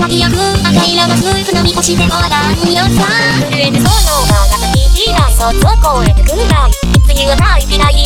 潔く赤色のスーツのみこしてもらんよさ。震えてそうのがなきいそっと超えてくるないつ言わない未来